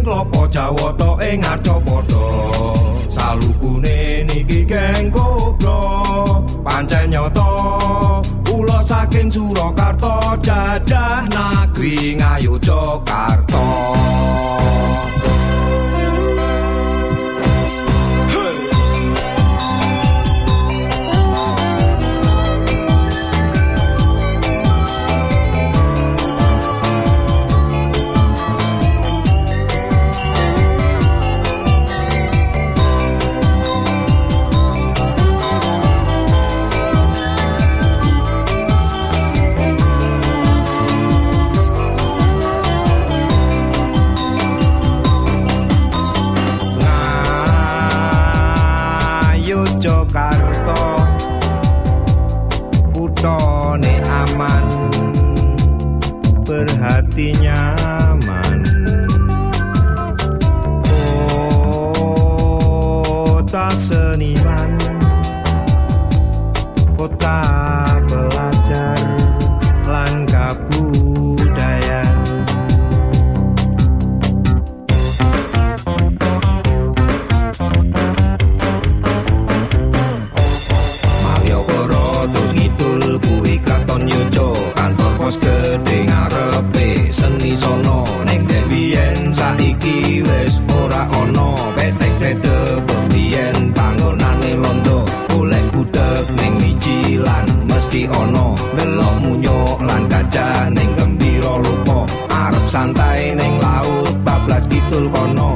ing klopo jawata ing arcapada salukune niki geng kobro pancen nyata kula saking Surakarta jadah negeri ngayu berhati nyaman. Kota seniman kota belajar saiki wis ora ono petek krede pembiyen panggonane londo. Golek gudeg ning micilan mesti ono delok munyuk lan gajah ning gembira lupa. Arep santai ning laut bablas kidul kono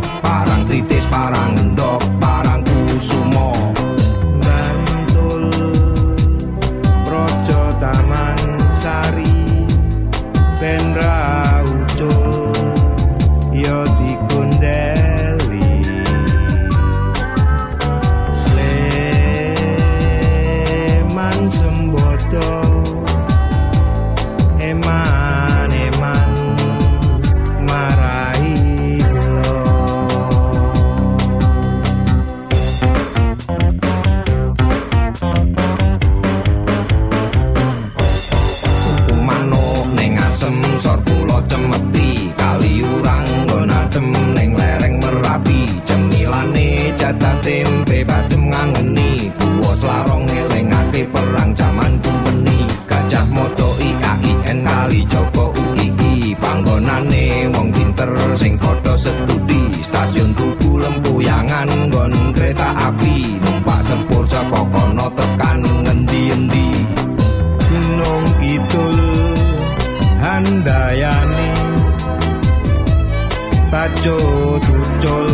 Tajo Tucul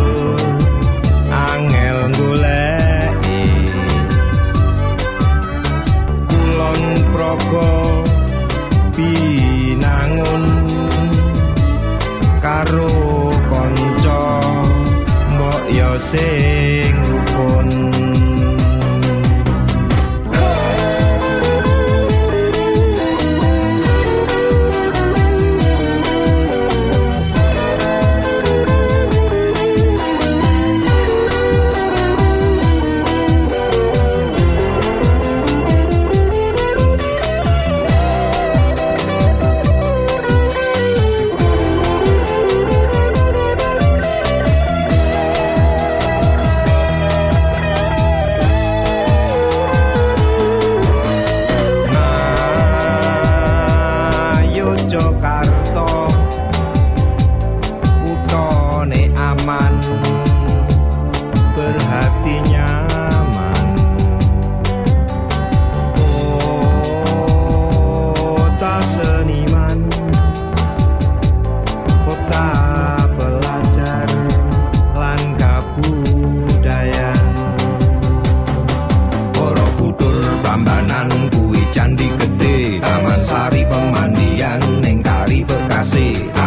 Angel goleki. Kulon Progo Binangun Karo konco Mbok yo sing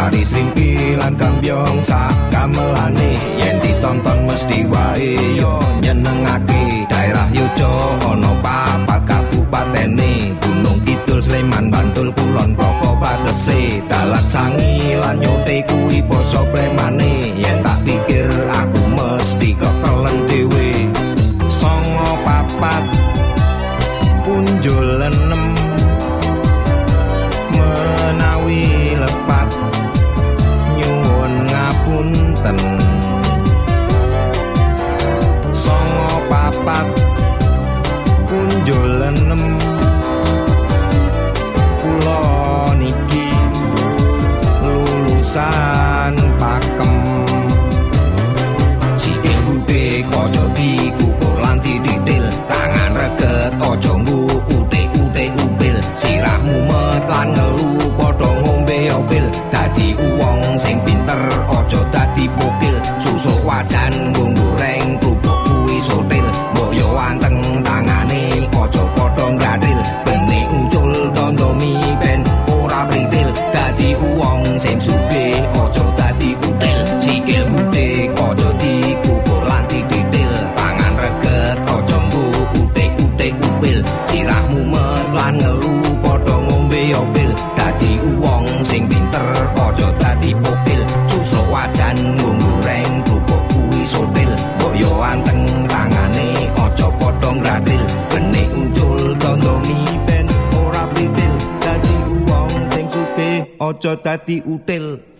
Bekasi Tari Srimpi lan Kambyong sak gamelane yen ditonton mesti wae yo nyenengake. Daerah Yojo ono papat kabupatene. Gunung Kidul Sleman Bantul Kulon Poko Batese. Dalat Sangi lan Nyote kuwi papat punjol enem kula niki lulusan pakem. Si ibute kaya dikukur lan dititil tangan reget aja mbu utek-utek umpil sirahmu metan ngelu padha ngombe opil dadi Ojo dadi util.